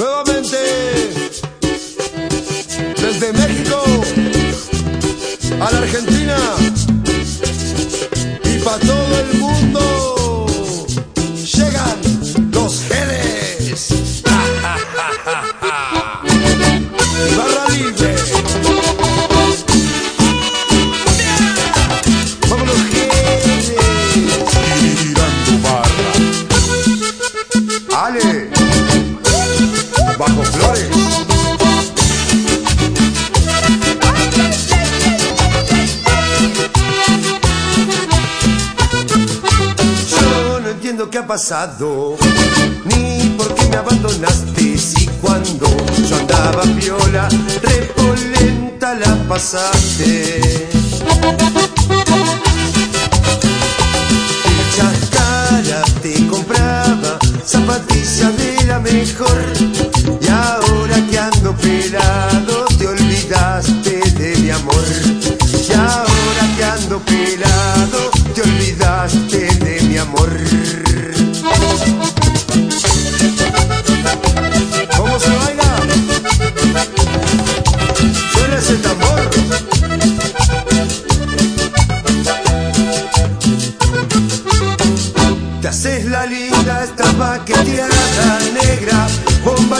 Nuevamente, desde México a la Argentina y para todo el mundo, qué ha pasado, ni por qué me abandonaste. Si cuando yo andaba viola, repolenta la pasaste. Chacara te compraba zapatillas de la mejor amor. Y ahora que ando pelado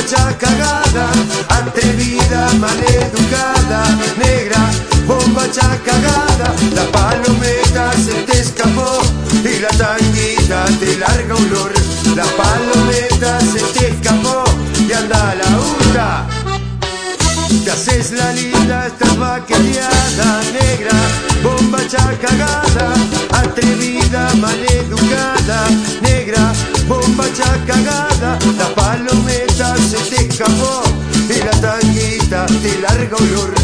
ya cagada, atrevida, maleducada, negra, bomba ya cagada, la palometa se te escapó y la tanguita te larga olor, la palometa se te escapó y anda a la huta. Te haces la linda, estás vaqueada, negra, bomba ya cagada, atrevida, maleducada, olor,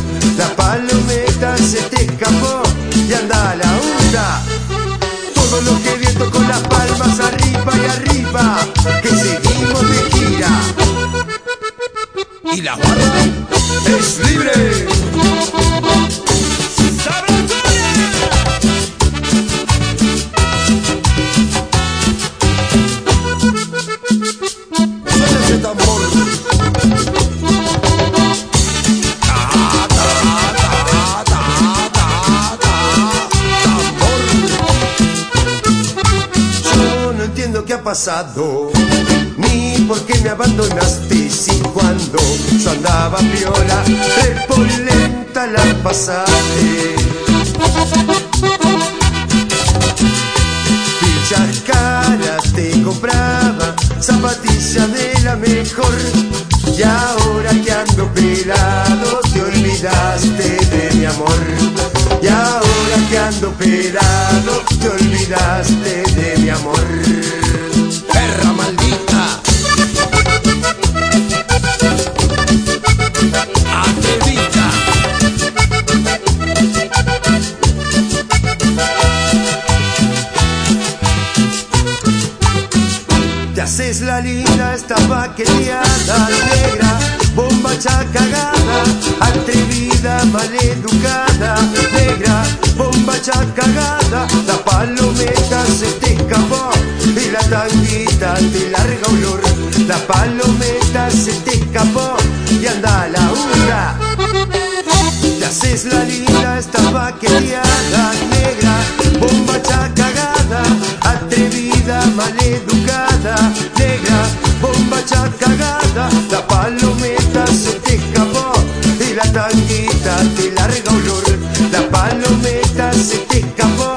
qué ha pasado, ni por qué me abandonaste. Si cuando yo andaba viola, repolenta la pasaste. Fichas caras te compraba, zapatillas de la mejor. Y ahora que ando pelado, te olvidaste de mi amor. Y ahora que ando pelado, te olvidaste de mi amor. Maldita. Atrevida. Te haces la linda, esta vaqueteada negra, bomba ya cagada, atrevida, maleducada, negra, bomba ya cagada, la palometa se te escapó y la tanguita larga olor, la palometa se te escapó y anda a la hura. Te haces la linda, esta vaqueteada negra, bomba ya cagada, atrevida, maleducada, negra, bomba ya cagada, la palometa se te escapó y la tanguita te larga olor, la palometa se te escapó